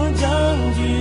将讲